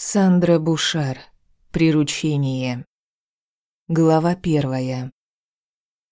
Сандра Бушар. Приручение. Глава первая.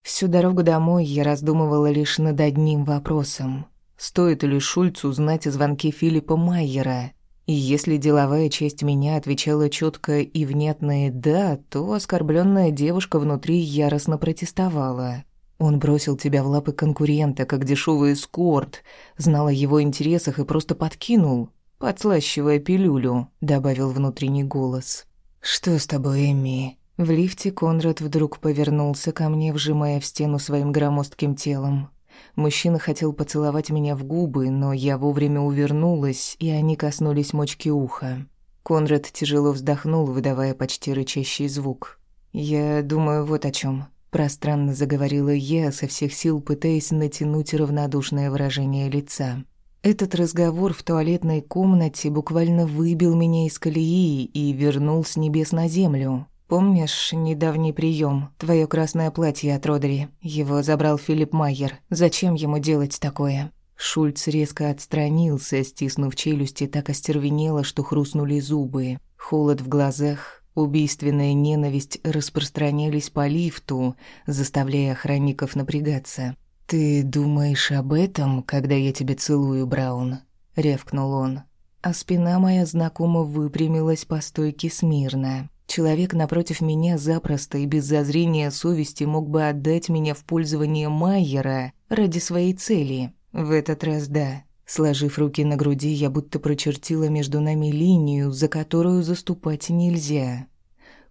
Всю дорогу домой я раздумывала лишь над одним вопросом. Стоит ли Шульцу знать о звонке Филиппа Майера? И если деловая часть меня отвечала четко и внятное «да», то оскорбленная девушка внутри яростно протестовала. Он бросил тебя в лапы конкурента, как дешевый эскорт, знал о его интересах и просто подкинул, подслащивая пилюлю», — добавил внутренний голос. «Что с тобой, Эми?» В лифте Конрад вдруг повернулся ко мне, вжимая в стену своим громоздким телом. Мужчина хотел поцеловать меня в губы, но я вовремя увернулась, и они коснулись мочки уха. Конрад тяжело вздохнул, выдавая почти рычащий звук. «Я думаю вот о чем. пространно заговорила я, со всех сил пытаясь натянуть равнодушное выражение лица. Этот разговор в туалетной комнате буквально выбил меня из колеи и вернул с небес на землю. Помнишь недавний прием? Твое красное платье от Родери. Его забрал Филипп Майер. Зачем ему делать такое? Шульц резко отстранился, стиснув челюсти, так остервенело, что хрустнули зубы. Холод в глазах, убийственная ненависть распространялись по лифту, заставляя охранников напрягаться. «Ты думаешь об этом, когда я тебя целую, Браун?» — рявкнул он. А спина моя знакомо выпрямилась по стойке смирно. Человек напротив меня запросто и без зазрения совести мог бы отдать меня в пользование Майера ради своей цели. В этот раз да. Сложив руки на груди, я будто прочертила между нами линию, за которую заступать нельзя.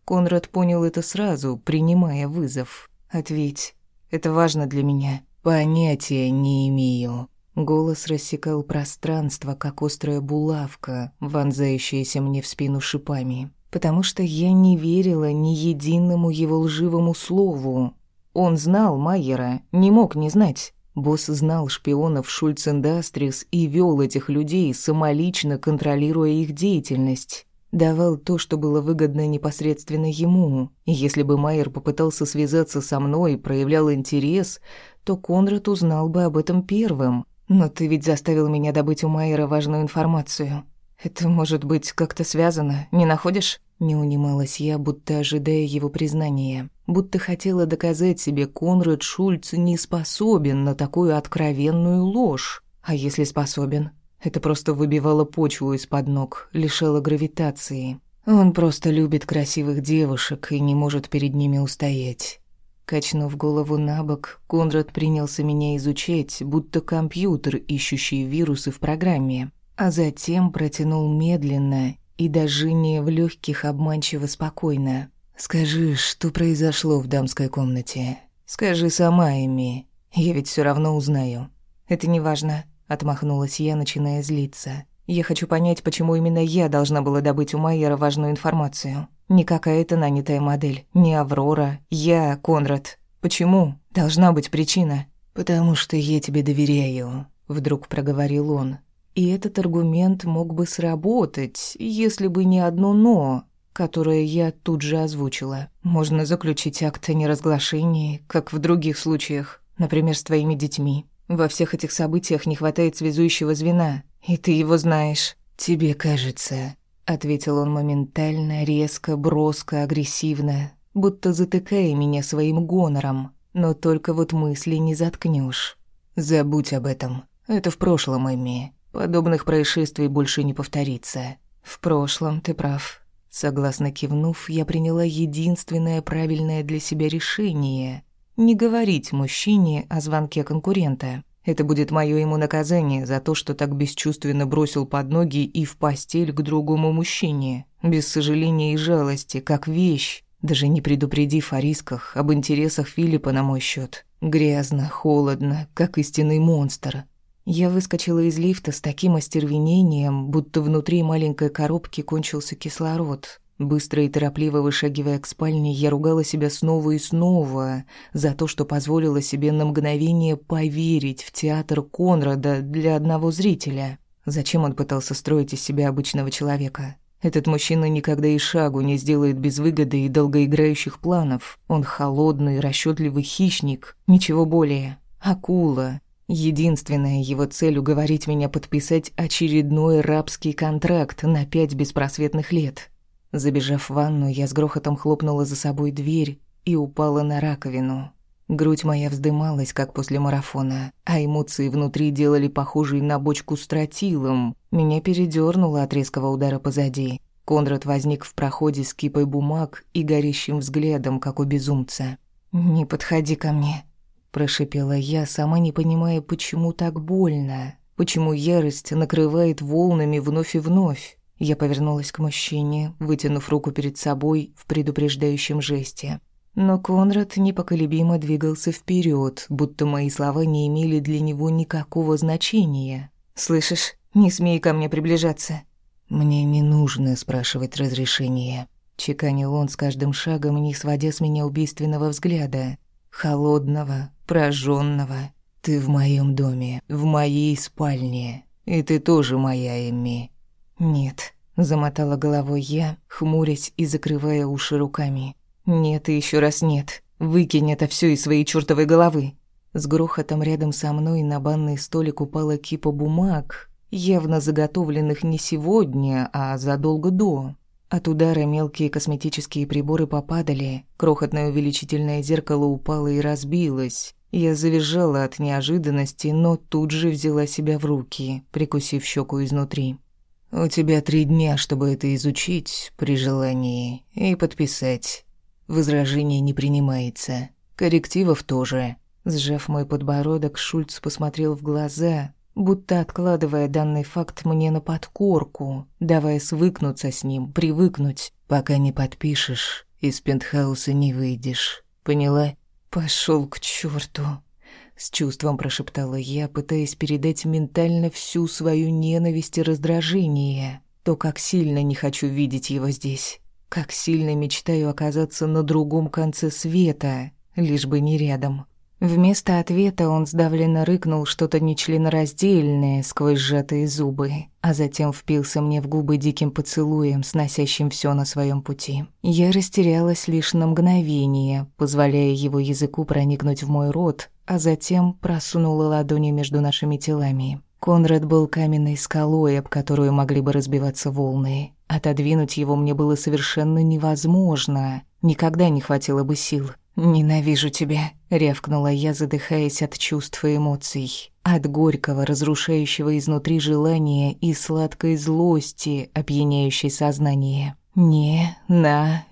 Конрад понял это сразу, принимая вызов. «Ответь. Это важно для меня. «Понятия не имею». Голос рассекал пространство, как острая булавка, вонзающаяся мне в спину шипами. Потому что я не верила ни единому его лживому слову. Он знал Майера, не мог не знать. Босс знал шпионов Шульц Индастрис и вел этих людей, самолично контролируя их деятельность давал то, что было выгодно непосредственно ему. И если бы Майер попытался связаться со мной и проявлял интерес, то Конрад узнал бы об этом первым. Но ты ведь заставил меня добыть у Майера важную информацию. Это может быть как-то связано, не находишь? Не унималась я, будто ожидая его признания. Будто хотела доказать себе, Конрад Шульц не способен на такую откровенную ложь. А если способен? Это просто выбивало почву из-под ног, лишало гравитации. Он просто любит красивых девушек и не может перед ними устоять. Качнув голову на бок, Конрад принялся меня изучать, будто компьютер, ищущий вирусы в программе, а затем протянул медленно и даже не в легких обманчиво спокойно. «Скажи, что произошло в дамской комнате? Скажи сама, Эми. Я ведь все равно узнаю». «Это не важно. Отмахнулась я, начиная злиться. Я хочу понять, почему именно я должна была добыть у Майера важную информацию. Не какая-то нанятая модель, не Аврора, я, Конрад. Почему? Должна быть причина. «Потому что я тебе доверяю», — вдруг проговорил он. И этот аргумент мог бы сработать, если бы не одно «но», которое я тут же озвучила. Можно заключить акт о неразглашении, как в других случаях, например, с твоими детьми. Во всех этих событиях не хватает связующего звена, и ты его знаешь. Тебе кажется, ответил он моментально, резко, броско, агрессивно, будто затыкая меня своим гонором. Но только вот мысли не заткнешь. Забудь об этом. Это в прошлом, Эми. Подобных происшествий больше не повторится. В прошлом, ты прав. Согласно кивнув, я приняла единственное правильное для себя решение не говорить мужчине о звонке конкурента. Это будет моё ему наказание за то, что так бесчувственно бросил под ноги и в постель к другому мужчине, без сожаления и жалости, как вещь, даже не предупредив о рисках, об интересах Филиппа на мой счёт. Грязно, холодно, как истинный монстр. Я выскочила из лифта с таким остервенением, будто внутри маленькой коробки кончился кислород. Быстро и торопливо вышагивая к спальне, я ругала себя снова и снова за то, что позволила себе на мгновение поверить в театр Конрада для одного зрителя. Зачем он пытался строить из себя обычного человека? Этот мужчина никогда и шагу не сделает без выгоды и долгоиграющих планов. Он холодный, расчетливый хищник, ничего более. Акула. Единственная его цель — уговорить меня подписать очередной рабский контракт на пять беспросветных лет. Забежав в ванну, я с грохотом хлопнула за собой дверь и упала на раковину. Грудь моя вздымалась, как после марафона, а эмоции внутри делали похожей на бочку с тротилом. Меня передёрнуло от резкого удара позади. Конрад возник в проходе с кипой бумаг и горящим взглядом, как у безумца. «Не подходи ко мне», – прошипела я, сама не понимая, почему так больно, почему ярость накрывает волнами вновь и вновь. Я повернулась к мужчине, вытянув руку перед собой в предупреждающем жесте. Но Конрад непоколебимо двигался вперед, будто мои слова не имели для него никакого значения. «Слышишь, не смей ко мне приближаться». «Мне не нужно спрашивать разрешения», — чеканил он с каждым шагом, не сводя с меня убийственного взгляда. «Холодного, прожженного. Ты в моем доме, в моей спальне. И ты тоже моя, Эмми». «Нет», — замотала головой я, хмурясь и закрывая уши руками. «Нет и еще раз нет. Выкинь это все из своей чертовой головы». С грохотом рядом со мной на банный столик упала кипа бумаг, явно заготовленных не сегодня, а задолго до. От удара мелкие косметические приборы попадали, крохотное увеличительное зеркало упало и разбилось. Я завизжала от неожиданности, но тут же взяла себя в руки, прикусив щеку изнутри. «У тебя три дня, чтобы это изучить при желании и подписать. Возражение не принимается. Коррективов тоже. Сжав мой подбородок, Шульц посмотрел в глаза, будто откладывая данный факт мне на подкорку, давая свыкнуться с ним, привыкнуть. Пока не подпишешь, из пентхауса не выйдешь. Поняла? Пошел к черту. С чувством прошептала я, пытаясь передать ментально всю свою ненависть и раздражение. То, как сильно не хочу видеть его здесь. Как сильно мечтаю оказаться на другом конце света, лишь бы не рядом. Вместо ответа он сдавленно рыкнул что-то нечленораздельное сквозь сжатые зубы, а затем впился мне в губы диким поцелуем, сносящим все на своем пути. Я растерялась лишь на мгновение, позволяя его языку проникнуть в мой рот, а затем просунула ладони между нашими телами. Конрад был каменной скалой, об которую могли бы разбиваться волны. Отодвинуть его мне было совершенно невозможно. Никогда не хватило бы сил. «Ненавижу тебя», — рявкнула я, задыхаясь от чувств и эмоций. От горького, разрушающего изнутри желания и сладкой злости, опьяняющей сознание. «Не-на-ви-жу».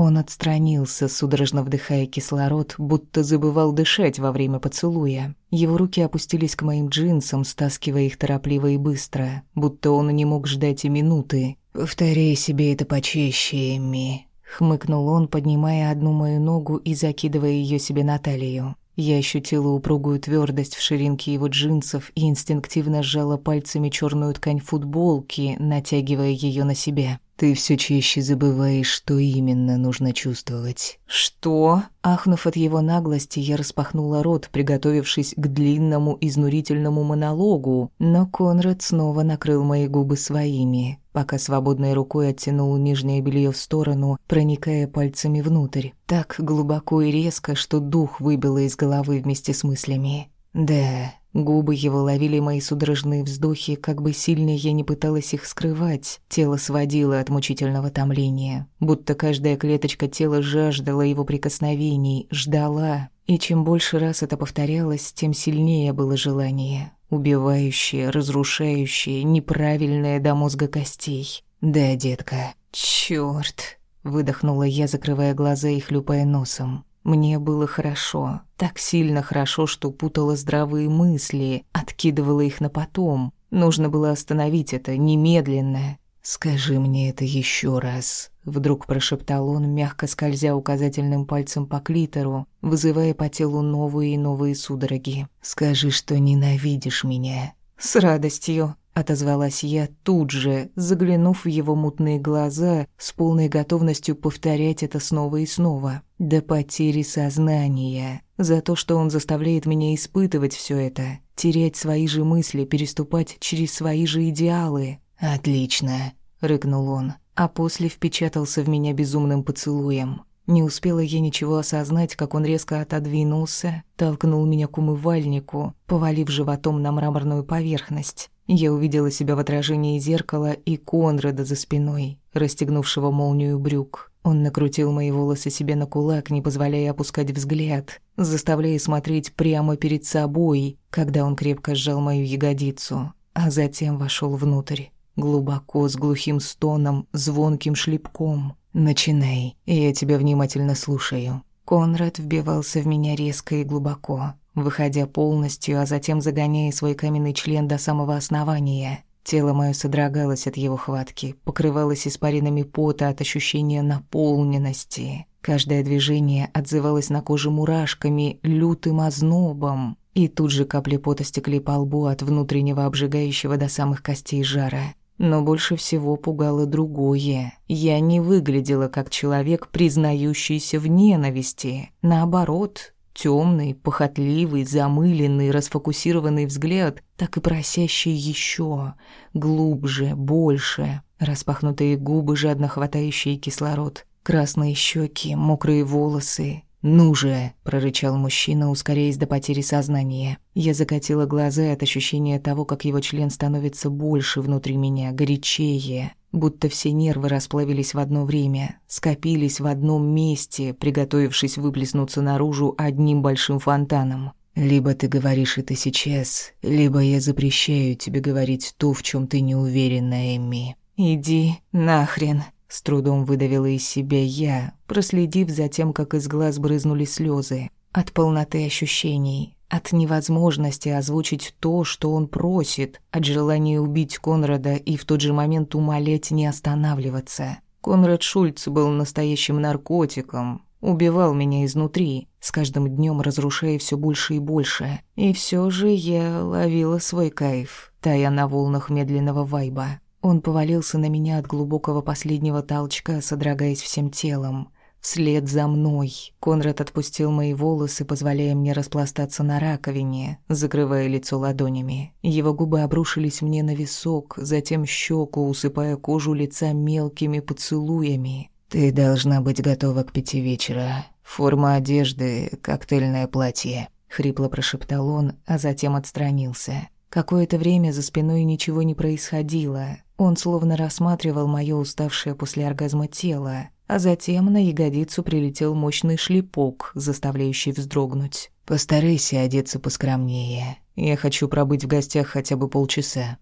Он отстранился, судорожно вдыхая кислород, будто забывал дышать во время поцелуя. Его руки опустились к моим джинсам, стаскивая их торопливо и быстро, будто он не мог ждать и минуты. «Повторяй себе это почаще, Эмми», — хмыкнул он, поднимая одну мою ногу и закидывая ее себе на талию. Я ощутила упругую твердость в ширинке его джинсов и инстинктивно сжала пальцами черную ткань футболки, натягивая ее на себя. Ты все чаще забываешь, что именно нужно чувствовать. Что? Ахнув от его наглости, я распахнула рот, приготовившись к длинному изнурительному монологу, но Конрад снова накрыл мои губы своими, пока свободной рукой оттянул нижнее белье в сторону, проникая пальцами внутрь. Так глубоко и резко, что дух выбило из головы вместе с мыслями. Да, Губы его ловили мои судорожные вздохи, как бы сильно я не пыталась их скрывать. Тело сводило от мучительного томления, будто каждая клеточка тела жаждала его прикосновений, ждала. И чем больше раз это повторялось, тем сильнее было желание. Убивающее, разрушающее, неправильное до мозга костей. «Да, детка». «Чёрт!» — выдохнула я, закрывая глаза и хлюпая носом. Мне было хорошо, так сильно хорошо, что путала здравые мысли, откидывала их на потом. Нужно было остановить это немедленно. «Скажи мне это еще раз», — вдруг прошептал он, мягко скользя указательным пальцем по клитору, вызывая по телу новые и новые судороги. «Скажи, что ненавидишь меня». «С радостью», отозвалась я тут же, заглянув в его мутные глаза с полной готовностью повторять это снова и снова. До потери сознания. За то, что он заставляет меня испытывать все это. Терять свои же мысли, переступать через свои же идеалы. «Отлично», — рыкнул он, а после впечатался в меня безумным поцелуем. Не успела я ничего осознать, как он резко отодвинулся, толкнул меня к умывальнику, повалив животом на мраморную поверхность. Я увидела себя в отражении зеркала и Конрада за спиной, расстегнувшего молнию брюк. Он накрутил мои волосы себе на кулак, не позволяя опускать взгляд, заставляя смотреть прямо перед собой, когда он крепко сжал мою ягодицу, а затем вошел внутрь. Глубоко, с глухим стоном, звонким шлепком. «Начинай, я тебя внимательно слушаю». Конрад вбивался в меня резко и глубоко выходя полностью, а затем загоняя свой каменный член до самого основания. Тело мое содрогалось от его хватки, покрывалось испаринами пота от ощущения наполненности. Каждое движение отзывалось на коже мурашками, лютым ознобом. И тут же капли пота стекли по лбу от внутреннего обжигающего до самых костей жара. Но больше всего пугало другое. Я не выглядела как человек, признающийся в ненависти. Наоборот, Темный, похотливый, замыленный, расфокусированный взгляд, так и просящий еще, глубже, больше. Распахнутые губы, жадно хватающие кислород. Красные щеки, мокрые волосы. «Ну же!» – прорычал мужчина, ускоряясь до потери сознания. Я закатила глаза от ощущения того, как его член становится больше внутри меня, горячее будто все нервы расплавились в одно время, скопились в одном месте, приготовившись выплеснуться наружу одним большим фонтаном. Либо ты говоришь это сейчас, либо я запрещаю тебе говорить то, в чем ты не уверена, Эмми. Иди нахрен, с трудом выдавила из себя я, проследив за тем, как из глаз брызнули слезы от полноты ощущений, от невозможности озвучить то, что он просит, от желания убить Конрада и в тот же момент умолять не останавливаться. Конрад Шульц был настоящим наркотиком, убивал меня изнутри, с каждым днем разрушая все больше и больше. И все же я ловила свой кайф, тая на волнах медленного вайба. Он повалился на меня от глубокого последнего толчка, содрогаясь всем телом вслед за мной. Конрад отпустил мои волосы, позволяя мне распластаться на раковине, закрывая лицо ладонями. Его губы обрушились мне на висок, затем щеку, усыпая кожу лица мелкими поцелуями. «Ты должна быть готова к пяти вечера. Форма одежды, коктейльное платье», — хрипло прошептал он, а затем отстранился. Какое-то время за спиной ничего не происходило. Он словно рассматривал моё уставшее после оргазма тело, а затем на ягодицу прилетел мощный шлепок, заставляющий вздрогнуть. «Постарайся одеться поскромнее. Я хочу пробыть в гостях хотя бы полчаса».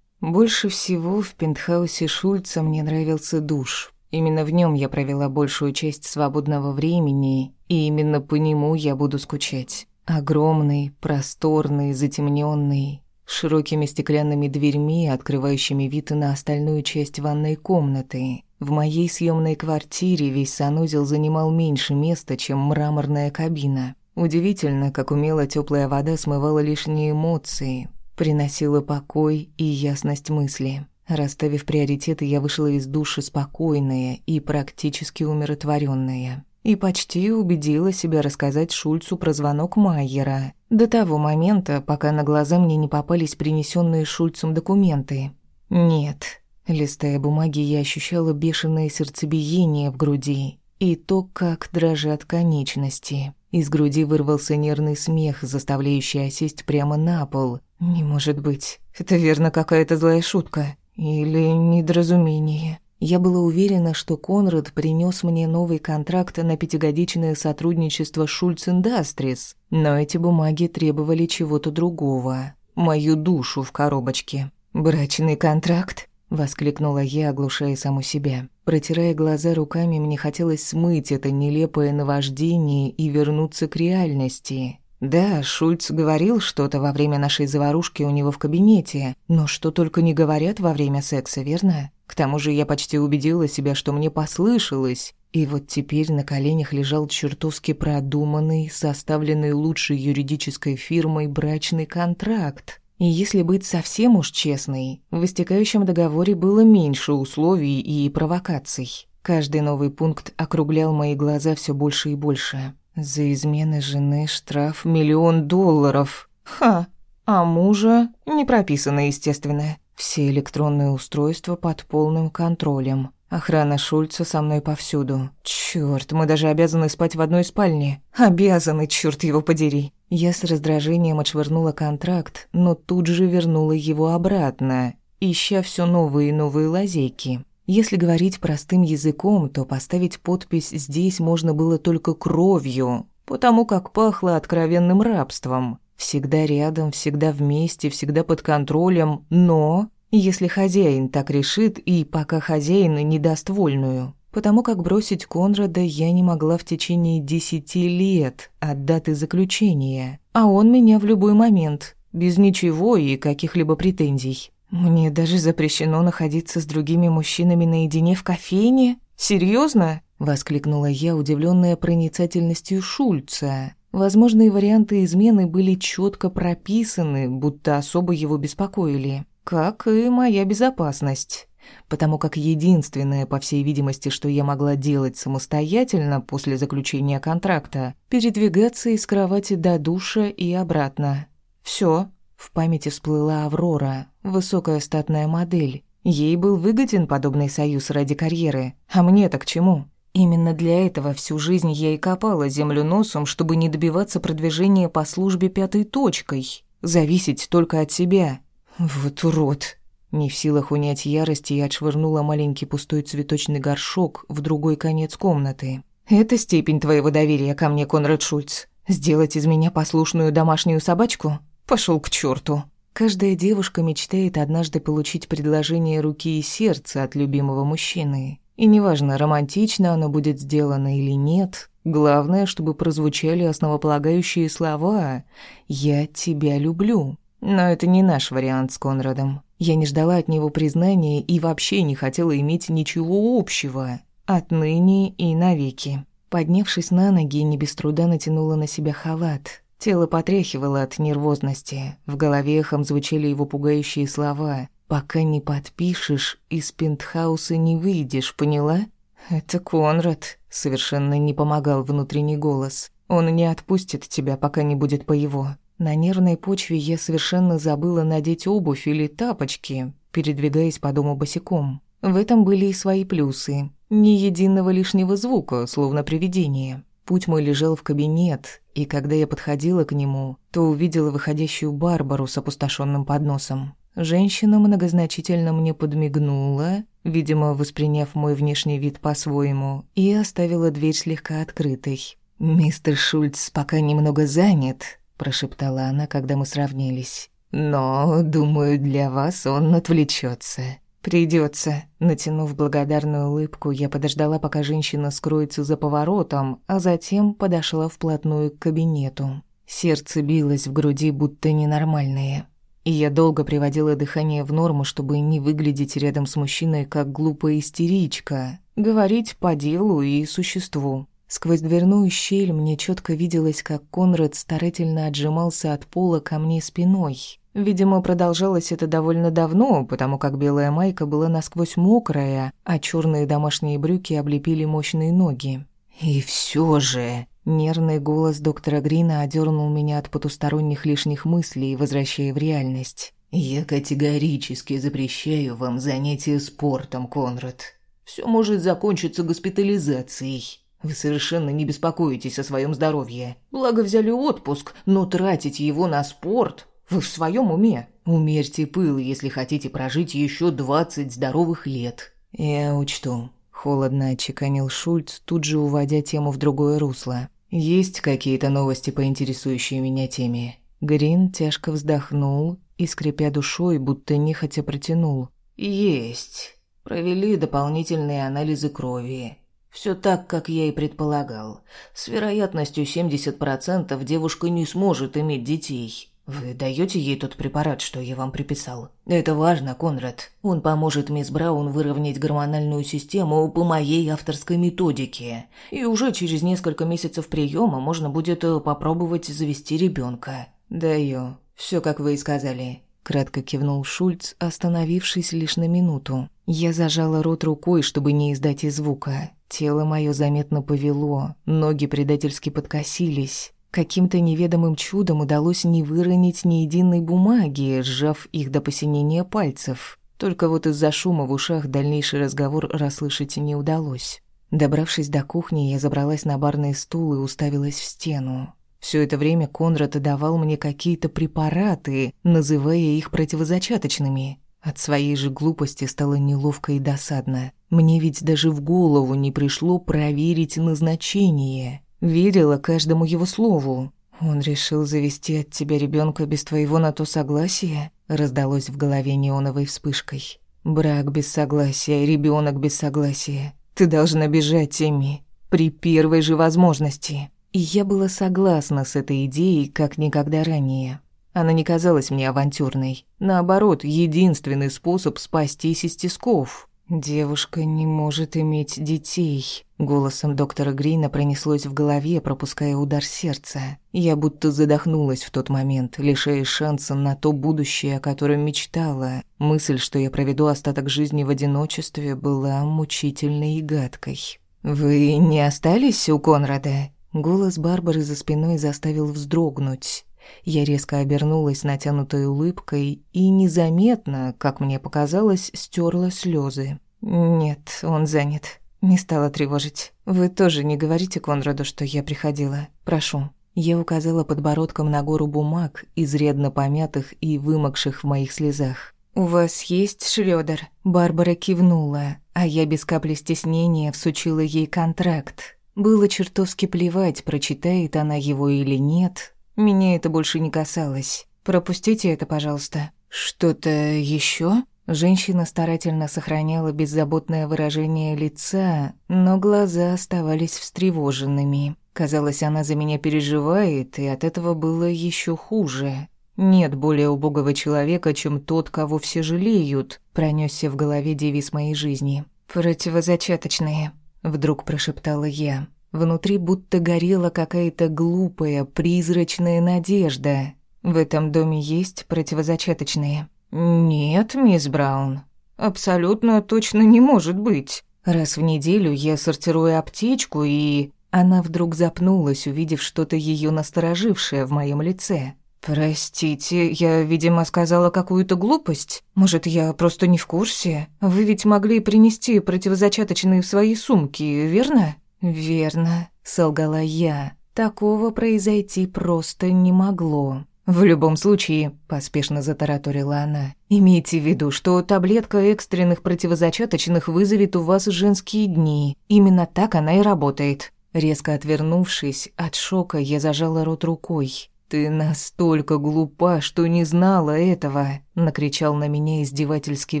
Больше всего в пентхаусе Шульца мне нравился душ. Именно в нем я провела большую часть свободного времени, и именно по нему я буду скучать. Огромный, просторный, затемненный, с широкими стеклянными дверьми, открывающими вид на остальную часть ванной комнаты. В моей съемной квартире весь санузел занимал меньше места, чем мраморная кабина. Удивительно, как умело теплая вода смывала лишние эмоции, приносила покой и ясность мысли. Расставив приоритеты, я вышла из души спокойная и практически умиротворенная. И почти убедила себя рассказать Шульцу про звонок Майера. До того момента, пока на глаза мне не попались принесенные Шульцем документы. Нет, Листая бумаги, я ощущала бешеное сердцебиение в груди и то, как дрожат конечности. Из груди вырвался нервный смех, заставляющий осесть прямо на пол. «Не может быть. Это верно какая-то злая шутка. Или недоразумение». Я была уверена, что Конрад принес мне новый контракт на пятигодичное сотрудничество Шульц Индастрис, но эти бумаги требовали чего-то другого. Мою душу в коробочке. «Брачный контракт?» Воскликнула я, оглушая саму себя. Протирая глаза руками, мне хотелось смыть это нелепое наваждение и вернуться к реальности. Да, Шульц говорил что-то во время нашей заварушки у него в кабинете, но что только не говорят во время секса, верно? К тому же я почти убедила себя, что мне послышалось. И вот теперь на коленях лежал чертовски продуманный, составленный лучшей юридической фирмой брачный контракт. И если быть совсем уж честной, в истекающем договоре было меньше условий и провокаций. Каждый новый пункт округлял мои глаза все больше и больше. За измены жены штраф миллион долларов. Ха! А мужа не прописано, естественно. Все электронные устройства под полным контролем. Охрана Шульца со мной повсюду. Чёрт, мы даже обязаны спать в одной спальне. Обязаны, чёрт его подери. Я с раздражением отшвырнула контракт, но тут же вернула его обратно, ища все новые и новые лазейки. Если говорить простым языком, то поставить подпись здесь можно было только кровью, потому как пахло откровенным рабством. Всегда рядом, всегда вместе, всегда под контролем, но если хозяин так решит и пока хозяин не даст вольную. Потому как бросить Конрада я не могла в течение десяти лет от даты заключения, а он меня в любой момент, без ничего и каких-либо претензий. Мне даже запрещено находиться с другими мужчинами наедине в кофейне? Серьезно? воскликнула я, удивленная проницательностью Шульца. Возможные варианты измены были четко прописаны, будто особо его беспокоили, как и моя безопасность потому как единственное, по всей видимости, что я могла делать самостоятельно после заключения контракта, передвигаться из кровати до душа и обратно. Все. В памяти всплыла Аврора, высокая статная модель. Ей был выгоден подобный союз ради карьеры, а мне-то к чему? Именно для этого всю жизнь я и копала землю носом, чтобы не добиваться продвижения по службе пятой точкой. Зависеть только от себя. Вот урод. Не в силах унять ярости, я отшвырнула маленький пустой цветочный горшок в другой конец комнаты. «Это степень твоего доверия ко мне, Конрад Шульц. Сделать из меня послушную домашнюю собачку? Пошел к черту. Каждая девушка мечтает однажды получить предложение руки и сердца от любимого мужчины. И неважно, романтично оно будет сделано или нет, главное, чтобы прозвучали основополагающие слова «Я тебя люблю». Но это не наш вариант с Конрадом. Я не ждала от него признания и вообще не хотела иметь ничего общего. Отныне и навеки. Поднявшись на ноги, не без труда натянула на себя халат. Тело потряхивало от нервозности. В голове эхом звучали его пугающие слова. «Пока не подпишешь, из пентхауса не выйдешь, поняла?» «Это Конрад», — совершенно не помогал внутренний голос. «Он не отпустит тебя, пока не будет по его. На нервной почве я совершенно забыла надеть обувь или тапочки, передвигаясь по дому босиком. В этом были и свои плюсы. Ни единого лишнего звука, словно привидение. Путь мой лежал в кабинет, и когда я подходила к нему, то увидела выходящую Барбару с опустошенным подносом. Женщина многозначительно мне подмигнула, видимо, восприняв мой внешний вид по-своему, и оставила дверь слегка открытой. «Мистер Шульц пока немного занят», прошептала она, когда мы сравнялись. Но, думаю, для вас он отвлечется. Придется. Натянув благодарную улыбку, я подождала, пока женщина скроется за поворотом, а затем подошла вплотную к кабинету. Сердце билось в груди, будто ненормальное. И я долго приводила дыхание в норму, чтобы не выглядеть рядом с мужчиной как глупая истеричка, говорить по делу и существу. Сквозь дверную щель мне четко виделось, как Конрад старательно отжимался от пола ко мне спиной. Видимо, продолжалось это довольно давно, потому как белая майка была насквозь мокрая, а черные домашние брюки облепили мощные ноги. И все же... Нервный голос доктора Грина одернул меня от потусторонних лишних мыслей, возвращая в реальность. «Я категорически запрещаю вам занятия спортом, Конрад. Все может закончиться госпитализацией. Вы совершенно не беспокоитесь о своем здоровье. Благо взяли отпуск, но тратить его на спорт... Вы в своем уме? Умерьте пыл, если хотите прожить еще двадцать здоровых лет. Я учту. Холодно отчеканил Шульц, тут же уводя тему в другое русло. Есть какие-то новости по интересующей меня теме? Грин тяжко вздохнул и, скрипя душой, будто нехотя протянул. «Есть. Провели дополнительные анализы крови. Все так, как я и предполагал. С вероятностью 70% девушка не сможет иметь детей. Вы даете ей тот препарат, что я вам приписал? Это важно, Конрад. Он поможет мисс Браун выровнять гормональную систему по моей авторской методике. И уже через несколько месяцев приема можно будет э, попробовать завести ребенка. Даю. Все, как вы и сказали. Кратко кивнул Шульц, остановившись лишь на минуту. Я зажала рот рукой, чтобы не издать и звука. Тело мое заметно повело, ноги предательски подкосились. Каким-то неведомым чудом удалось не выронить ни единой бумаги, сжав их до посинения пальцев. Только вот из-за шума в ушах дальнейший разговор расслышать не удалось. Добравшись до кухни, я забралась на барный стул и уставилась в стену. Все это время Конрад давал мне какие-то препараты, называя их противозачаточными. От своей же глупости стало неловко и досадно. Мне ведь даже в голову не пришло проверить назначение. Верила каждому его слову. Он решил завести от тебя ребенка без твоего на то согласия? Раздалось в голове неоновой вспышкой. Брак без согласия, ребенок без согласия. Ты должна бежать, Эми, при первой же возможности. И я была согласна с этой идеей, как никогда ранее. Она не казалась мне авантюрной. Наоборот, единственный способ спастись из тисков. «Девушка не может иметь детей», — голосом доктора Грина пронеслось в голове, пропуская удар сердца. Я будто задохнулась в тот момент, лишая шанса на то будущее, о котором мечтала. Мысль, что я проведу остаток жизни в одиночестве, была мучительной и гадкой. «Вы не остались у Конрада?» Голос Барбары за спиной заставил вздрогнуть. Я резко обернулась натянутой улыбкой и незаметно, как мне показалось, стерла слезы. «Нет, он занят. Не стала тревожить. Вы тоже не говорите Конраду, что я приходила. Прошу». Я указала подбородком на гору бумаг, изрядно помятых и вымокших в моих слезах. «У вас есть Шрёдер?» Барбара кивнула, а я без капли стеснения всучила ей контракт. Было чертовски плевать, прочитает она его или нет, меня это больше не касалось. Пропустите это, пожалуйста. Что-то еще? Женщина старательно сохраняла беззаботное выражение лица, но глаза оставались встревоженными. Казалось, она за меня переживает, и от этого было еще хуже. Нет более убогого человека, чем тот, кого все жалеют, пронесся в голове девиз моей жизни. Противозачаточные, вдруг прошептала я. Внутри будто горела какая-то глупая, призрачная надежда. В этом доме есть противозачаточные. Нет, мисс Браун. Абсолютно точно не может быть. Раз в неделю я сортирую аптечку и она вдруг запнулась, увидев что-то ее насторожившее в моем лице. «Простите, я, видимо, сказала какую-то глупость. Может, я просто не в курсе? Вы ведь могли принести противозачаточные в свои сумки, верно?» «Верно», — солгала я. «Такого произойти просто не могло». «В любом случае», — поспешно затараторила она, «имейте в виду, что таблетка экстренных противозачаточных вызовет у вас женские дни. Именно так она и работает». Резко отвернувшись от шока, я зажала рот рукой. «Ты настолько глупа, что не знала этого!» — накричал на меня издевательский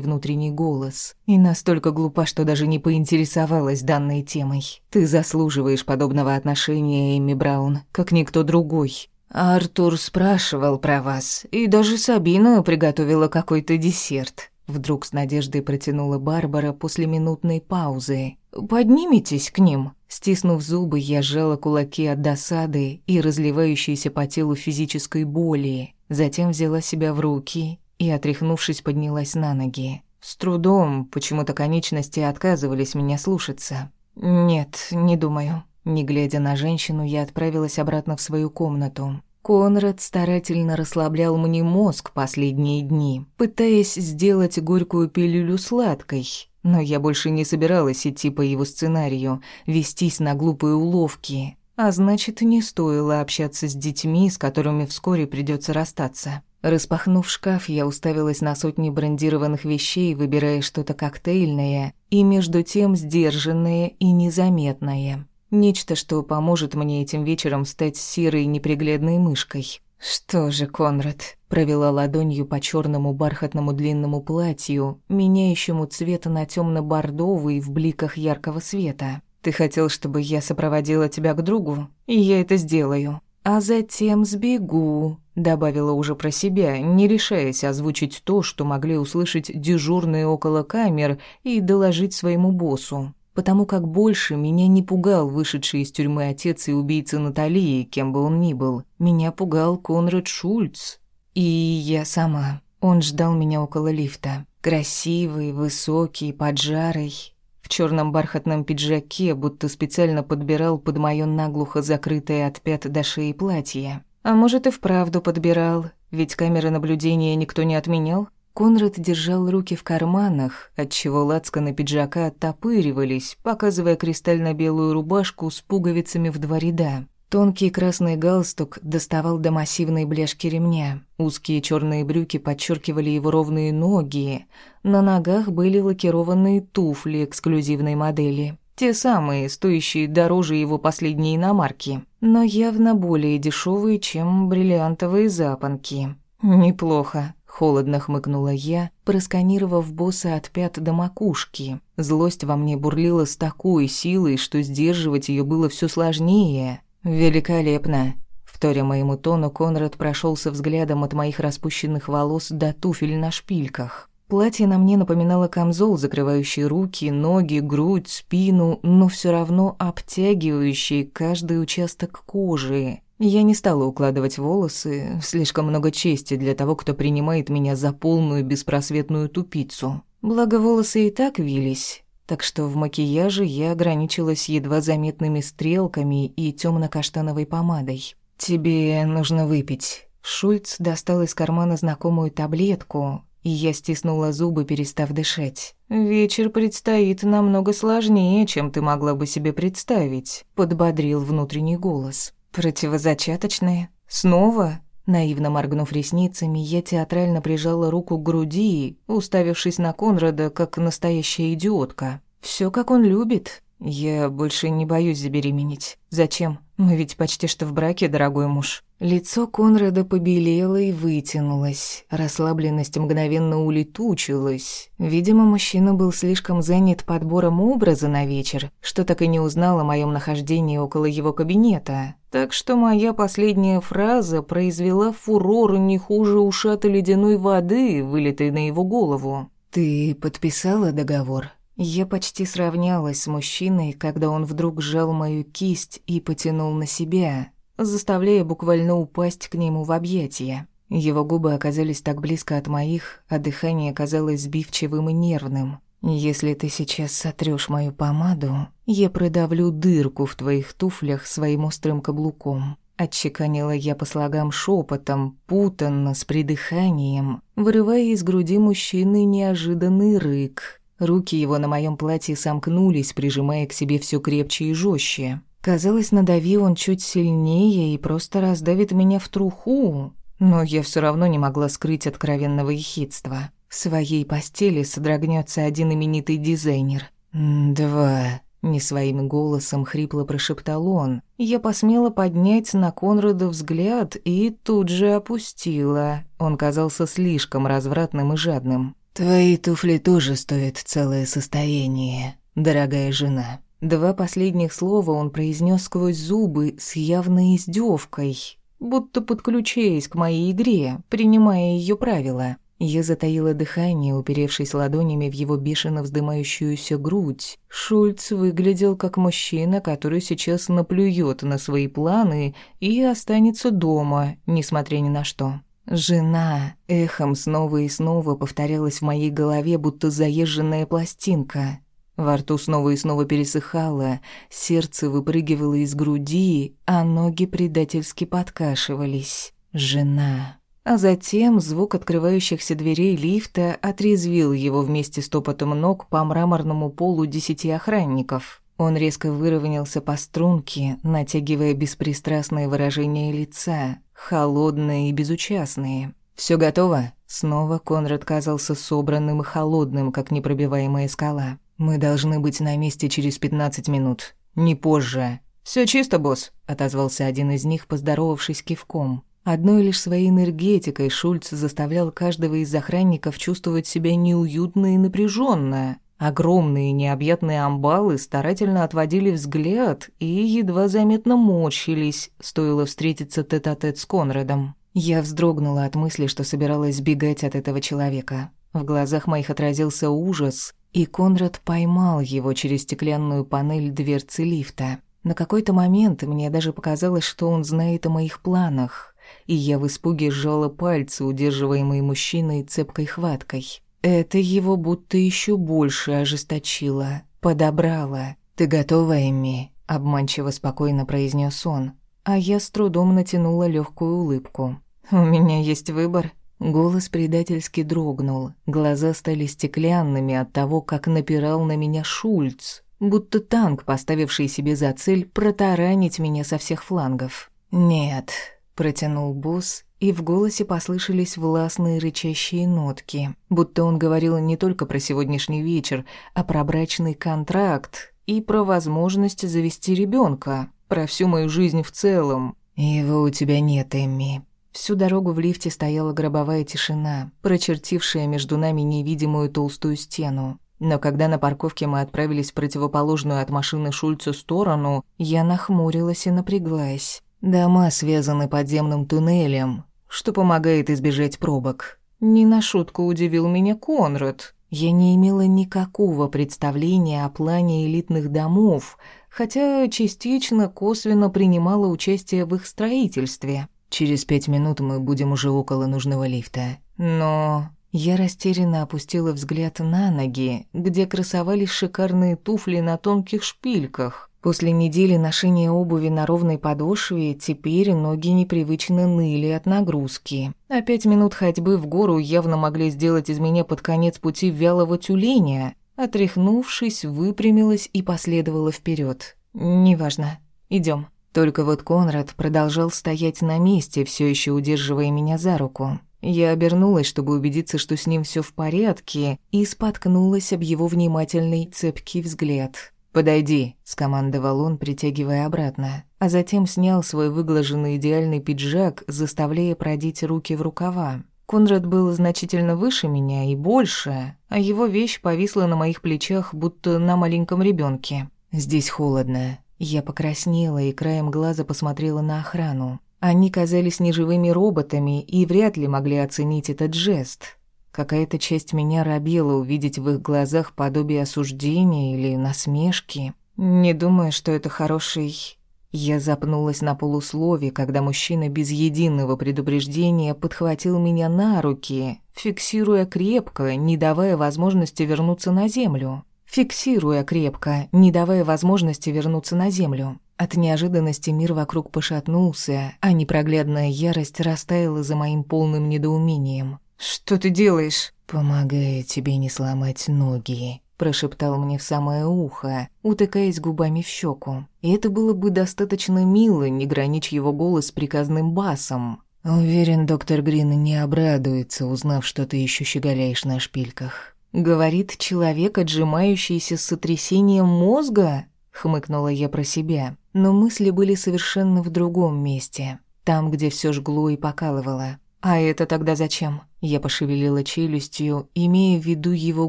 внутренний голос. «И настолько глупа, что даже не поинтересовалась данной темой. Ты заслуживаешь подобного отношения, Эми Браун, как никто другой. Артур спрашивал про вас, и даже Сабина приготовила какой-то десерт». Вдруг с надеждой протянула Барбара после минутной паузы. «Поднимитесь к ним». Стиснув зубы, я сжала кулаки от досады и разливающейся по телу физической боли. Затем взяла себя в руки и, отряхнувшись, поднялась на ноги. С трудом, почему-то конечности отказывались меня слушаться. «Нет, не думаю». Не глядя на женщину, я отправилась обратно в свою комнату. Конрад старательно расслаблял мне мозг последние дни, пытаясь сделать горькую пилюлю сладкой. Но я больше не собиралась идти по его сценарию, вестись на глупые уловки. А значит, не стоило общаться с детьми, с которыми вскоре придется расстаться. Распахнув шкаф, я уставилась на сотни брендированных вещей, выбирая что-то коктейльное и между тем сдержанное и незаметное. Нечто, что поможет мне этим вечером стать серой неприглядной мышкой. Что же, Конрад, провела ладонью по черному бархатному длинному платью, меняющему цвет на темно бордовый в бликах яркого света. Ты хотел, чтобы я сопроводила тебя к другу, и я это сделаю. А затем сбегу, добавила уже про себя, не решаясь озвучить то, что могли услышать дежурные около камер и доложить своему боссу потому как больше меня не пугал вышедший из тюрьмы отец и убийца Натальи, кем бы он ни был. Меня пугал Конрад Шульц. И я сама. Он ждал меня около лифта. Красивый, высокий, поджарый. В черном бархатном пиджаке, будто специально подбирал под моё наглухо закрытое от пят до шеи платье. А может и вправду подбирал, ведь камеры наблюдения никто не отменял. Конрад держал руки в карманах, отчего лацканы пиджака оттопыривались, показывая кристально-белую рубашку с пуговицами в два ряда. Тонкий красный галстук доставал до массивной бляшки ремня. Узкие черные брюки подчеркивали его ровные ноги. На ногах были лакированные туфли эксклюзивной модели. Те самые, стоящие дороже его последней иномарки, но явно более дешевые, чем бриллиантовые запонки. Неплохо. Холодно хмыкнула я, просканировав босса от пят до макушки. Злость во мне бурлила с такой силой, что сдерживать ее было все сложнее. «Великолепно!» Вторя моему тону, Конрад прошелся взглядом от моих распущенных волос до туфель на шпильках. Платье на мне напоминало камзол, закрывающий руки, ноги, грудь, спину, но все равно обтягивающий каждый участок кожи. Я не стала укладывать волосы, слишком много чести для того, кто принимает меня за полную беспросветную тупицу. Благо волосы и так вились, так что в макияже я ограничилась едва заметными стрелками и темно-каштановой помадой. «Тебе нужно выпить». Шульц достал из кармана знакомую таблетку, и я стиснула зубы, перестав дышать. «Вечер предстоит намного сложнее, чем ты могла бы себе представить», — подбодрил внутренний голос. «Противозачаточные? Снова?» Наивно моргнув ресницами, я театрально прижала руку к груди, уставившись на Конрада, как настоящая идиотка. Все как он любит. Я больше не боюсь забеременеть. Зачем? Мы ведь почти что в браке, дорогой муж. Лицо Конрада побелело и вытянулось. Расслабленность мгновенно улетучилась. Видимо, мужчина был слишком занят подбором образа на вечер, что так и не узнал о моем нахождении около его кабинета. Так что моя последняя фраза произвела фурор не хуже ушата ледяной воды, вылитой на его голову. «Ты подписала договор?» Я почти сравнялась с мужчиной, когда он вдруг сжал мою кисть и потянул на себя, заставляя буквально упасть к нему в объятия. Его губы оказались так близко от моих, а дыхание казалось сбивчивым и нервным. «Если ты сейчас сотрёшь мою помаду, я продавлю дырку в твоих туфлях своим острым каблуком». Отчеканила я по слогам шепотом, путанно, с придыханием, вырывая из груди мужчины неожиданный рык, Руки его на моем платье сомкнулись, прижимая к себе все крепче и жестче. Казалось, надави он чуть сильнее и просто раздавит меня в труху. Но я все равно не могла скрыть откровенного ехидства. В своей постели содрогнется один именитый дизайнер. «Два», — не своим голосом хрипло прошептал он. Я посмела поднять на Конрада взгляд и тут же опустила. Он казался слишком развратным и жадным. «Твои туфли тоже стоят целое состояние, дорогая жена». Два последних слова он произнес сквозь зубы с явной издевкой, будто подключаясь к моей игре, принимая ее правила. Я затаила дыхание, уперевшись ладонями в его бешено вздымающуюся грудь. Шульц выглядел как мужчина, который сейчас наплюет на свои планы и останется дома, несмотря ни на что. «Жена» эхом снова и снова повторялась в моей голове, будто заезженная пластинка. Во рту снова и снова пересыхало, сердце выпрыгивало из груди, а ноги предательски подкашивались. «Жена». А затем звук открывающихся дверей лифта отрезвил его вместе с топотом ног по мраморному полу десяти охранников. Он резко выровнялся по струнке, натягивая беспристрастное выражение лица, холодные и безучастные. Все готово?» Снова Конрад казался собранным и холодным, как непробиваемая скала. «Мы должны быть на месте через пятнадцать минут. Не позже». Все чисто, босс», — отозвался один из них, поздоровавшись кивком. Одной лишь своей энергетикой Шульц заставлял каждого из охранников чувствовать себя неуютно и напряженно. Огромные необъятные амбалы старательно отводили взгляд и едва заметно морщились, стоило встретиться тет-а-тет -тет с Конрадом. Я вздрогнула от мысли, что собиралась сбегать от этого человека. В глазах моих отразился ужас, и Конрад поймал его через стеклянную панель дверцы лифта. На какой-то момент мне даже показалось, что он знает о моих планах, и я в испуге сжала пальцы, удерживаемые мужчиной цепкой хваткой. Это его будто еще больше ожесточило, подобрало. «Ты готова, Эмми?» — обманчиво спокойно произнес он. А я с трудом натянула легкую улыбку. «У меня есть выбор». Голос предательски дрогнул, глаза стали стеклянными от того, как напирал на меня Шульц, будто танк, поставивший себе за цель протаранить меня со всех флангов. «Нет», — протянул босс, и в голосе послышались властные рычащие нотки, будто он говорил не только про сегодняшний вечер, а про брачный контракт и про возможность завести ребенка, про всю мою жизнь в целом. «Его у тебя нет, Эмми», Всю дорогу в лифте стояла гробовая тишина, прочертившая между нами невидимую толстую стену. Но когда на парковке мы отправились в противоположную от машины Шульцу сторону, я нахмурилась и напряглась. Дома связаны подземным туннелем, что помогает избежать пробок. Не на шутку удивил меня Конрад. Я не имела никакого представления о плане элитных домов, хотя частично косвенно принимала участие в их строительстве. Через пять минут мы будем уже около нужного лифта. Но я растерянно опустила взгляд на ноги, где красовались шикарные туфли на тонких шпильках. После недели ношения обуви на ровной подошве теперь ноги непривычно ныли от нагрузки. А пять минут ходьбы в гору явно могли сделать из меня под конец пути вялого тюленя. Отряхнувшись, выпрямилась и последовала вперед. «Неважно. Идем. Только вот Конрад продолжал стоять на месте, все еще удерживая меня за руку. Я обернулась, чтобы убедиться, что с ним все в порядке, и споткнулась об его внимательный цепкий взгляд. «Подойди», — скомандовал он, притягивая обратно, а затем снял свой выглаженный идеальный пиджак, заставляя продеть руки в рукава. Конрад был значительно выше меня и больше, а его вещь повисла на моих плечах, будто на маленьком ребенке. «Здесь холодно», я покраснела и краем глаза посмотрела на охрану. Они казались неживыми роботами и вряд ли могли оценить этот жест. Какая-то часть меня робела увидеть в их глазах подобие осуждения или насмешки. Не думаю, что это хороший... Я запнулась на полуслове, когда мужчина без единого предупреждения подхватил меня на руки, фиксируя крепко, не давая возможности вернуться на землю фиксируя крепко, не давая возможности вернуться на землю. От неожиданности мир вокруг пошатнулся, а непроглядная ярость растаяла за моим полным недоумением. «Что ты делаешь?» «Помогая тебе не сломать ноги», прошептал мне в самое ухо, утыкаясь губами в щеку. И это было бы достаточно мило, не граничь его голос с приказным басом. Уверен, доктор Грин не обрадуется, узнав, что ты еще щеголяешь на шпильках. «Говорит человек, отжимающийся с сотрясением мозга?» — хмыкнула я про себя. Но мысли были совершенно в другом месте. Там, где все жгло и покалывало. «А это тогда зачем?» Я пошевелила челюстью, имея в виду его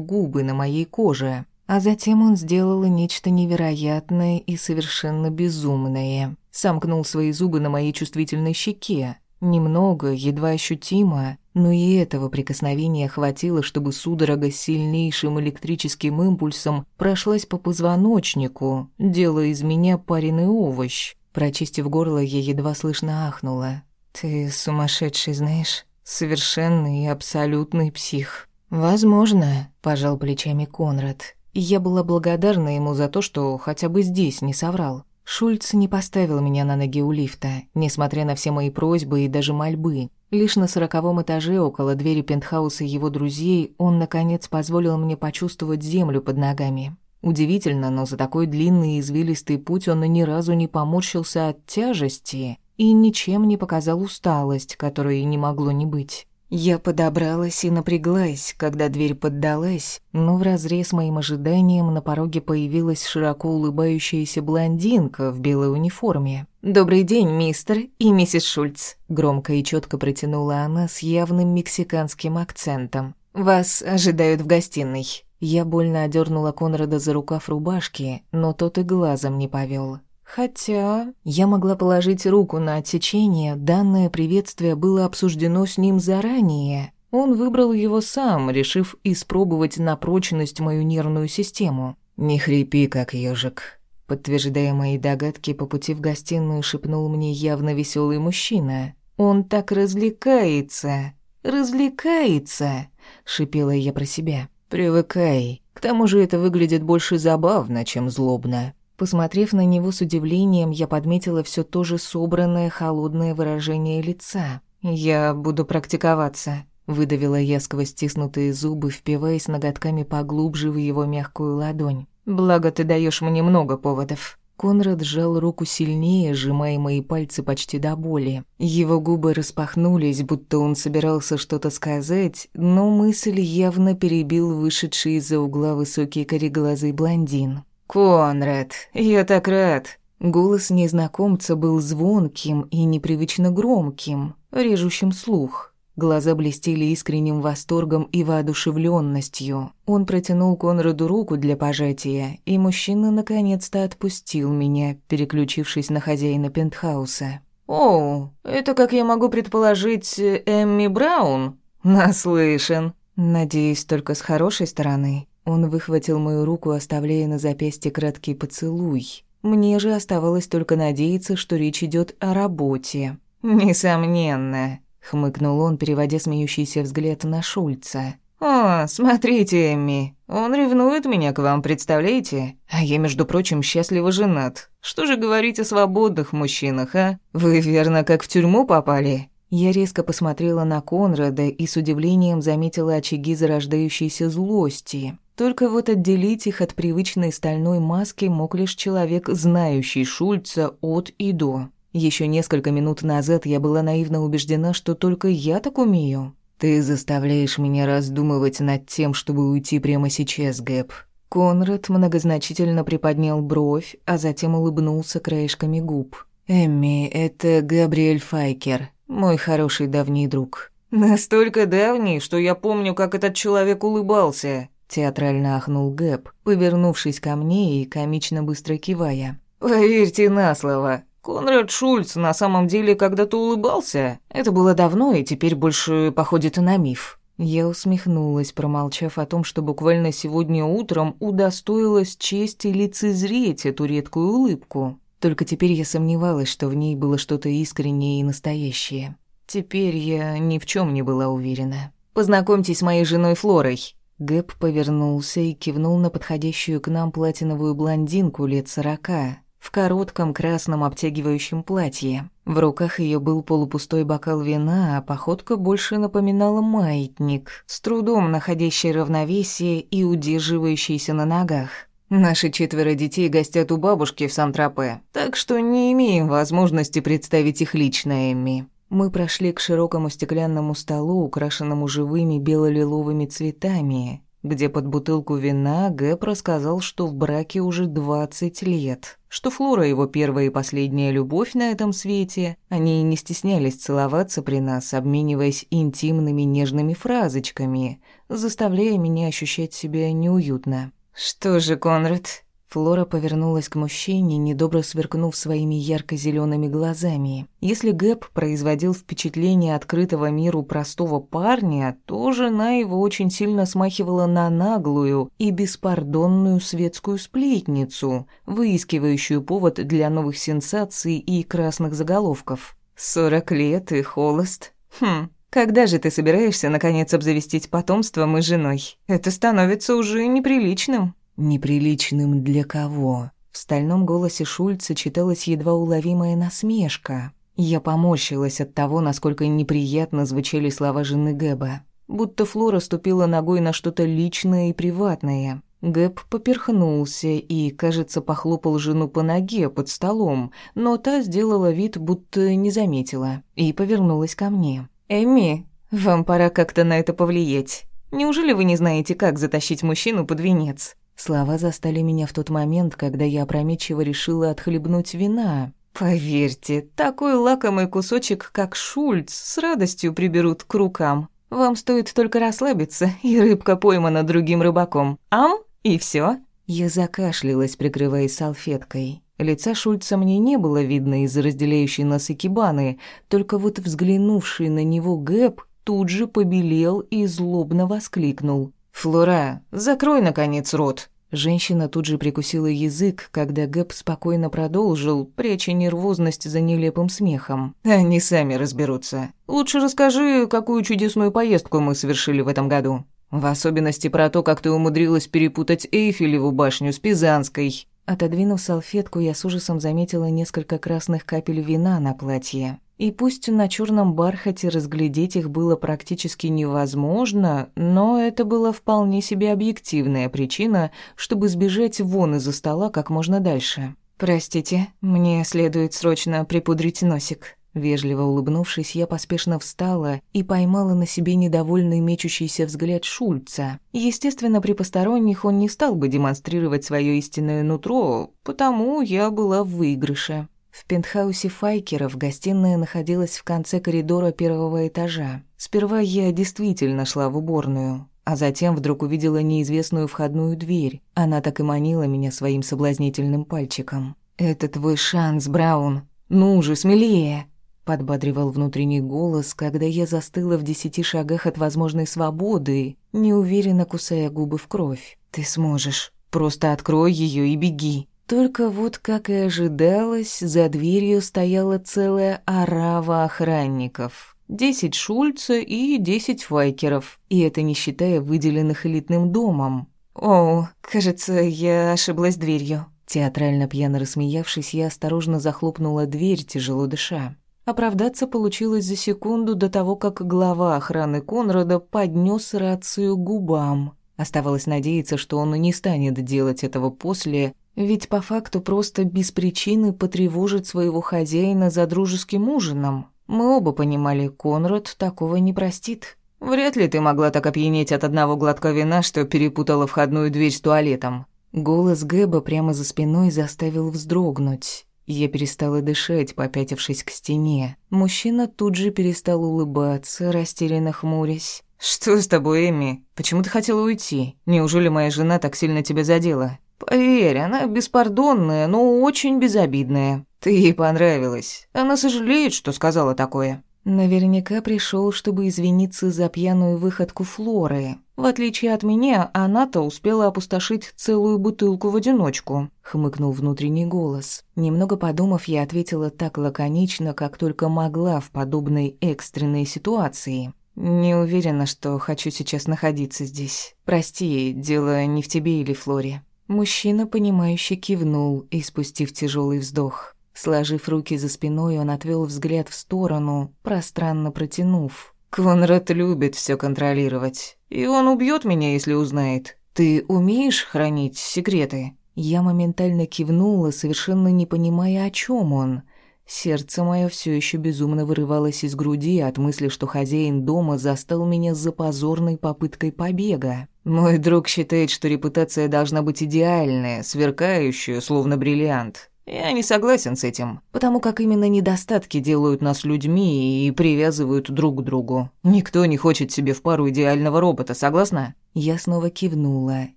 губы на моей коже. А затем он сделал нечто невероятное и совершенно безумное. Сомкнул свои зубы на моей чувствительной щеке. Немного, едва ощутимо, но и этого прикосновения хватило, чтобы судорога с сильнейшим электрическим импульсом прошлась по позвоночнику, делая из меня пареный овощ. Прочистив горло, я едва слышно ахнула. «Ты сумасшедший, знаешь, совершенный и абсолютный псих». «Возможно», — пожал плечами Конрад. И я была благодарна ему за то, что хотя бы здесь не соврал. Шульц не поставил меня на ноги у лифта, несмотря на все мои просьбы и даже мольбы. Лишь на сороковом этаже, около двери пентхауса его друзей, он, наконец, позволил мне почувствовать землю под ногами. Удивительно, но за такой длинный и извилистый путь он ни разу не поморщился от тяжести и ничем не показал усталость, которой не могло не быть. Я подобралась и напряглась, когда дверь поддалась, но вразрез моим ожиданиям на пороге появилась широко улыбающаяся блондинка в белой униформе. «Добрый день, мистер и миссис Шульц», — громко и четко протянула она с явным мексиканским акцентом. «Вас ожидают в гостиной». Я больно одернула Конрада за рукав рубашки, но тот и глазом не повел. Хотя я могла положить руку на отсечение, данное приветствие было обсуждено с ним заранее. Он выбрал его сам, решив испробовать на прочность мою нервную систему. «Не хрипи, как ежик», Подтверждая мои догадки, по пути в гостиную шепнул мне явно веселый мужчина. «Он так развлекается! Развлекается!» — шипела я про себя. «Привыкай. К тому же это выглядит больше забавно, чем злобно». Посмотрев на него с удивлением, я подметила все то же собранное холодное выражение лица. «Я буду практиковаться». Выдавила я сквозь стиснутые зубы, впиваясь ноготками поглубже в его мягкую ладонь. «Благо ты даешь мне много поводов». Конрад сжал руку сильнее, сжимая мои пальцы почти до боли. Его губы распахнулись, будто он собирался что-то сказать, но мысль явно перебил вышедший из-за угла высокий кореглазый блондин. «Конрад, я так рад!» Голос незнакомца был звонким и непривычно громким, режущим слух. Глаза блестели искренним восторгом и воодушевленностью. Он протянул Конраду руку для пожатия, и мужчина наконец-то отпустил меня, переключившись на хозяина пентхауса. «О, это, как я могу предположить, Эмми Браун?» «Наслышан». «Надеюсь, только с хорошей стороны». Он выхватил мою руку, оставляя на запястье краткий поцелуй. Мне же оставалось только надеяться, что речь идет о работе. «Несомненно», хмыкнул он, переводя смеющийся взгляд на Шульца. «О, смотрите, Эмми, он ревнует меня к вам, представляете? А я, между прочим, счастливо женат. Что же говорить о свободных мужчинах, а? Вы, верно, как в тюрьму попали?» Я резко посмотрела на Конрада и с удивлением заметила очаги зарождающейся злости. Только вот отделить их от привычной стальной маски мог лишь человек, знающий Шульца от и до. Еще несколько минут назад я была наивно убеждена, что только я так умею. Ты заставляешь меня раздумывать над тем, чтобы уйти прямо сейчас, Гэб. Конрад многозначительно приподнял бровь, а затем улыбнулся краешками губ. «Эмми, это Габриэль Файкер, мой хороший давний друг». «Настолько давний, что я помню, как этот человек улыбался», — театрально ахнул Гэб, повернувшись ко мне и комично быстро кивая. «Поверьте на слово, Конрад Шульц на самом деле когда-то улыбался. Это было давно и теперь больше походит на миф. Я усмехнулась, промолчав о том, что буквально сегодня утром удостоилась чести лицезреть эту редкую улыбку. Только теперь я сомневалась, что в ней было что-то искреннее и настоящее. Теперь я ни в чем не была уверена. «Познакомьтесь с моей женой Флорой». Гэб повернулся и кивнул на подходящую к нам платиновую блондинку лет сорока, в коротком красном обтягивающем платье. В руках ее был полупустой бокал вина, а походка больше напоминала маятник, с трудом находящий равновесие и удерживающийся на ногах. Наши четверо детей гостят у бабушки в Сан-Тропе, так что не имеем возможности представить их лично Эмми. Мы прошли к широкому стеклянному столу, украшенному живыми бело-лиловыми цветами, где под бутылку вина Гэп рассказал, что в браке уже 20 лет, что Флора его первая и последняя любовь на этом свете. Они не стеснялись целоваться при нас, обмениваясь интимными нежными фразочками, заставляя меня ощущать себя неуютно. «Что же, Конрад, Флора повернулась к мужчине, недобро сверкнув своими ярко зелеными глазами. Если Гэб производил впечатление открытого миру простого парня, то жена его очень сильно смахивала на наглую и беспардонную светскую сплетницу, выискивающую повод для новых сенсаций и красных заголовков. «Сорок лет и холост? Хм, когда же ты собираешься, наконец, обзавестись потомством и женой? Это становится уже неприличным». «Неприличным для кого?» В стальном голосе Шульца читалась едва уловимая насмешка. Я поморщилась от того, насколько неприятно звучали слова жены Гэба. Будто Флора ступила ногой на что-то личное и приватное. Гэб поперхнулся и, кажется, похлопал жену по ноге под столом, но та сделала вид, будто не заметила, и повернулась ко мне. «Эмми, вам пора как-то на это повлиять. Неужели вы не знаете, как затащить мужчину под венец?» Слова застали меня в тот момент, когда я опрометчиво решила отхлебнуть вина. Поверьте, такой лакомый кусочек, как Шульц, с радостью приберут к рукам. Вам стоит только расслабиться, и рыбка поймана другим рыбаком. Ам, и все. Я закашлялась, прикрываясь салфеткой. Лица Шульца мне не было видно из-за разделяющей нас экибаны, только вот взглянувший на него Гэб тут же побелел и злобно воскликнул. «Флора, закрой, наконец, рот!» Женщина тут же прикусила язык, когда Гэб спокойно продолжил, пряча нервозность за нелепым смехом. «Они сами разберутся. Лучше расскажи, какую чудесную поездку мы совершили в этом году. В особенности про то, как ты умудрилась перепутать Эйфелеву башню с Пизанской». Отодвинув салфетку, я с ужасом заметила несколько красных капель вина на платье. И пусть на черном бархате разглядеть их было практически невозможно, но это была вполне себе объективная причина, чтобы сбежать вон из-за стола как можно дальше. «Простите, мне следует срочно припудрить носик». Вежливо улыбнувшись, я поспешно встала и поймала на себе недовольный мечущийся взгляд Шульца. Естественно, при посторонних он не стал бы демонстрировать свое истинное нутро, потому я была в выигрыше. В пентхаусе Файкеров гостиная находилась в конце коридора первого этажа. Сперва я действительно шла в уборную, а затем вдруг увидела неизвестную входную дверь. Она так и манила меня своим соблазнительным пальчиком. «Это твой шанс, Браун. Ну же, смелее!» Подбадривал внутренний голос, когда я застыла в десяти шагах от возможной свободы, неуверенно кусая губы в кровь. «Ты сможешь. Просто открой ее и беги». Только вот, как и ожидалось, за дверью стояла целая орава охранников. Десять Шульца и десять Файкеров, и это не считая выделенных элитным домом. «О, кажется, я ошиблась дверью». Театрально пьяно рассмеявшись, я осторожно захлопнула дверь, тяжело дыша. Оправдаться получилось за секунду до того, как глава охраны Конрада поднес рацию губам. Оставалось надеяться, что он не станет делать этого после, ведь по факту просто без причины потревожит своего хозяина за дружеским ужином. Мы оба понимали, Конрад такого не простит. Вряд ли ты могла так опьянеть от одного глотка вина, что перепутала входную дверь с туалетом. Голос Гэба прямо за спиной заставил вздрогнуть. Я перестала дышать, попятившись к стене. Мужчина тут же перестал улыбаться, растерянно хмурясь. «Что с тобой, Эми? Почему ты хотела уйти? Неужели моя жена так сильно тебя задела?» Поверь, она беспардонная, но очень безобидная. Ты ей понравилась. Она сожалеет, что сказала такое. Наверняка пришел, чтобы извиниться за пьяную выходку Флоры. В отличие от меня, она-то успела опустошить целую бутылку в одиночку, хмыкнул внутренний голос. Немного подумав, я ответила так лаконично, как только могла в подобной экстренной ситуации. Не уверена, что хочу сейчас находиться здесь. Прости, дело не в тебе или Флоре. Мужчина, понимающе кивнул и, спустив тяжелый вздох, сложив руки за спиной, он отвел взгляд в сторону, пространно протянув. «Конрад любит все контролировать, и он убьет меня, если узнает. Ты умеешь хранить секреты?» Я моментально кивнула, совершенно не понимая, о чем он – Сердце мое все еще безумно вырывалось из груди от мысли, что хозяин дома застал меня за позорной попыткой побега. Мой друг считает, что репутация должна быть идеальная, сверкающая, словно бриллиант. Я не согласен с этим, потому как именно недостатки делают нас людьми и привязывают друг к другу. Никто не хочет себе в пару идеального робота, согласна? Я снова кивнула,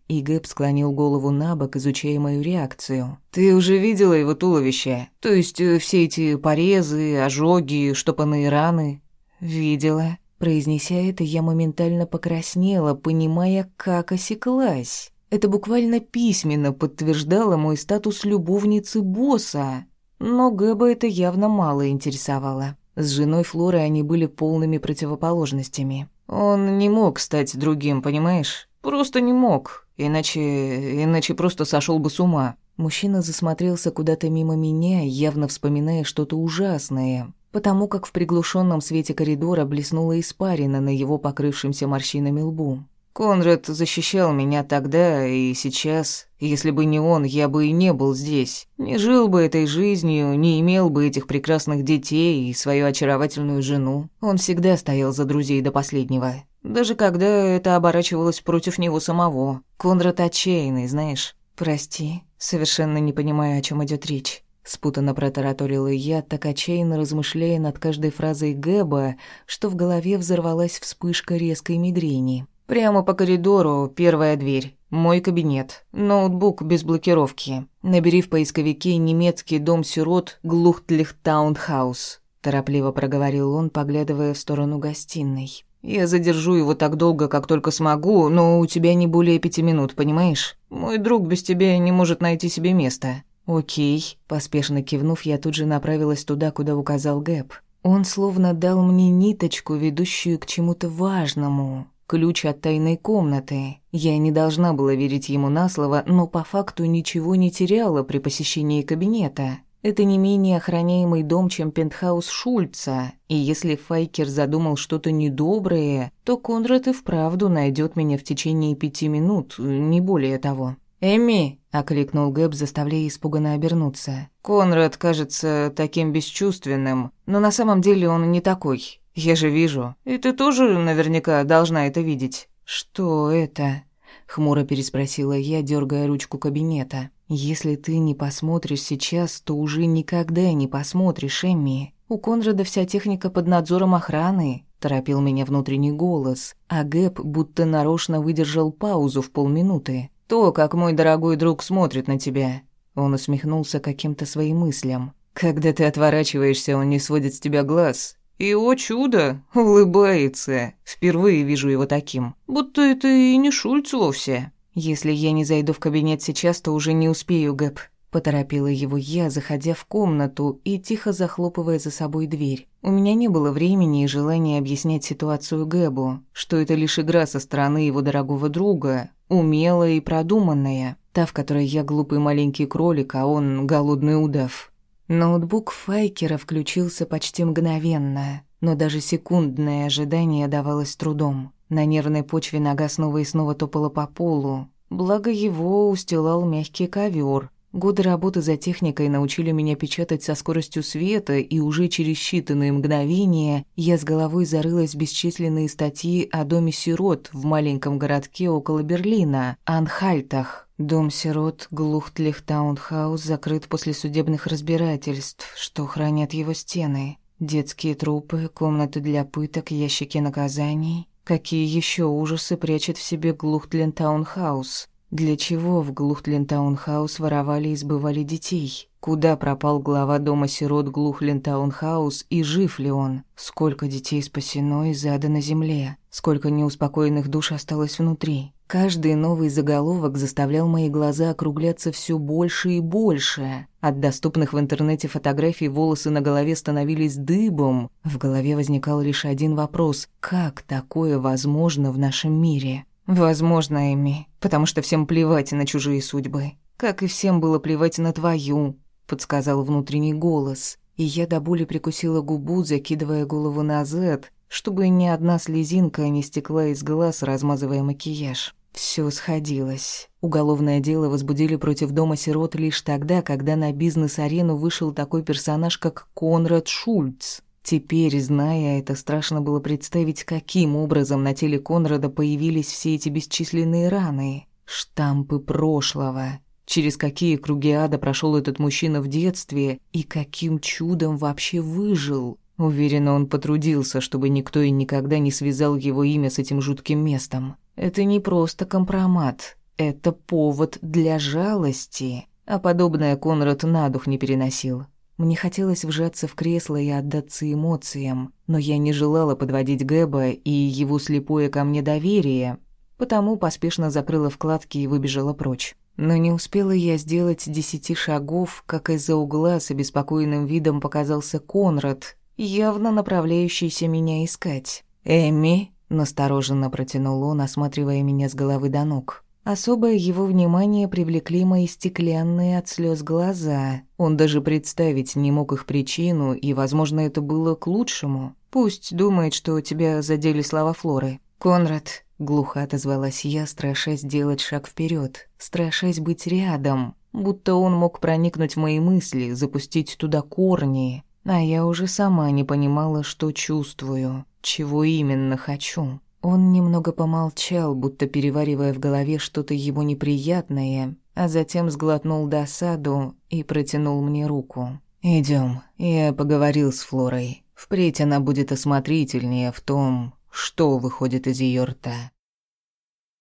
и Гэб склонил голову на бок, изучая мою реакцию. «Ты уже видела его туловище? То есть э, все эти порезы, ожоги, штопанные раны?» «Видела». Произнеся это, я моментально покраснела, понимая, как осеклась. Это буквально письменно подтверждало мой статус любовницы босса. Но Гэба это явно мало интересовало. С женой Флоры они были полными противоположностями. Он не мог стать другим, понимаешь? Просто не мог. Иначе... иначе просто сошел бы с ума. Мужчина засмотрелся куда-то мимо меня, явно вспоминая что-то ужасное, потому как в приглушенном свете коридора блеснула испарина на его покрывшемся морщинами лбу. Конрад защищал меня тогда и сейчас. Если бы не он, я бы и не был здесь. Не жил бы этой жизнью, не имел бы этих прекрасных детей и свою очаровательную жену. Он всегда стоял за друзей до последнего. Даже когда это оборачивалось против него самого. Конрад отчаянный, знаешь. Прости, совершенно не понимаю, о чем идет речь. Спутанно протараторила я, так отчаянно размышляя над каждой фразой Гэба, что в голове взорвалась вспышка резкой мигрени. Прямо по коридору, первая дверь. Мой кабинет. Ноутбук без блокировки. Набери в поисковике немецкий дом сирот Глухтлихтаунхаус. Торопливо проговорил он, поглядывая в сторону гостиной. Я задержу его так долго, как только смогу, но у тебя не более пяти минут, понимаешь? Мой друг без тебя не может найти себе места. Окей. Поспешно кивнув, я тут же направилась туда, куда указал Гэб. Он словно дал мне ниточку, ведущую к чему-то важному ключ от тайной комнаты. Я не должна была верить ему на слово, но по факту ничего не теряла при посещении кабинета. Это не менее охраняемый дом, чем пентхаус Шульца, и если Файкер задумал что-то недоброе, то Конрад и вправду найдет меня в течение пяти минут, не более того. «Эми!» — окликнул Гэб, заставляя испуганно обернуться. «Конрад кажется таким бесчувственным, но на самом деле он не такой. Я же вижу. И ты тоже наверняка должна это видеть». «Что это?» — хмуро переспросила я, дергая ручку кабинета. «Если ты не посмотришь сейчас, то уже никогда не посмотришь, Эмми. У Конрада вся техника под надзором охраны», — торопил меня внутренний голос, а Гэб будто нарочно выдержал паузу в полминуты. То, как мой дорогой друг смотрит на тебя». Он усмехнулся каким-то своим мыслям. «Когда ты отворачиваешься, он не сводит с тебя глаз. И, о чудо, улыбается. Впервые вижу его таким. Будто это и не Шульц вовсе. Если я не зайду в кабинет сейчас, то уже не успею, Гэб. Поторопила его я, заходя в комнату и тихо захлопывая за собой дверь. У меня не было времени и желания объяснять ситуацию Гэбу, что это лишь игра со стороны его дорогого друга, умелая и продуманная, та, в которой я глупый маленький кролик, а он голодный удав. Ноутбук Файкера включился почти мгновенно, но даже секундное ожидание давалось трудом. На нервной почве нога снова и снова топала по полу, благо его устилал мягкий ковер, Годы работы за техникой научили меня печатать со скоростью света, и уже через считанные мгновения я с головой зарылась в бесчисленные статьи о доме сирот в маленьком городке около Берлина, Анхальтах. Дом сирот Глухтлих-таунхаус закрыт после судебных разбирательсть, что хранят его стены. Детские трупы, комнаты для пыток, ящики наказаний. Какие еще ужасы прячет в себе Глухтлин-таунхаус? Для чего в Глухтлин-таунхаус воровали и сбывали детей? Куда пропал глава дома сирот Глухлин-таунхаус и жив ли он? Сколько детей спасено и задано земле? Сколько неуспокоенных душ осталось внутри? Каждый новый заголовок заставлял мои глаза округляться все больше и больше. От доступных в интернете фотографий волосы на голове становились дыбом. В голове возникал лишь один вопрос. Как такое возможно в нашем мире? Возможно, Эми, потому что всем плевать на чужие судьбы. Как и всем было плевать на твою, подсказал внутренний голос. И я до боли прикусила губу, закидывая голову назад, чтобы ни одна слезинка не стекла из глаз, размазывая макияж. Все сходилось. Уголовное дело возбудили против дома сирот лишь тогда, когда на бизнес-арену вышел такой персонаж, как Конрад Шульц. Теперь, зная это, страшно было представить, каким образом на теле Конрада появились все эти бесчисленные раны, штампы прошлого, через какие круги ада прошел этот мужчина в детстве и каким чудом вообще выжил. Уверена, он потрудился, чтобы никто и никогда не связал его имя с этим жутким местом. Это не просто компромат, это повод для жалости, а подобное Конрад на дух не переносил. Мне хотелось вжаться в кресло и отдаться эмоциям, но я не желала подводить Гэба и его слепое ко мне доверие, потому поспешно закрыла вкладки и выбежала прочь. Но не успела я сделать десяти шагов, как из-за угла с обеспокоенным видом показался Конрад, явно направляющийся меня искать. «Эмми?» — настороженно протянул он, осматривая меня с головы до ног. Особое его внимание привлекли мои стеклянные от слез глаза. Он даже представить не мог их причину, и, возможно, это было к лучшему. Пусть думает, что тебя задели слова Флоры. «Конрад», — глухо отозвалась я, страшась сделать шаг вперед, страшась быть рядом, будто он мог проникнуть в мои мысли, запустить туда корни, а я уже сама не понимала, что чувствую, чего именно хочу. Он немного помолчал, будто переваривая в голове что-то ему неприятное, а затем сглотнул досаду и протянул мне руку. Идем. Я поговорил с Флорой. Впредь она будет осмотрительнее в том, что выходит из ее рта.